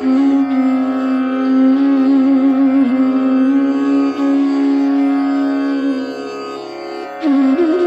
Mm-hmm.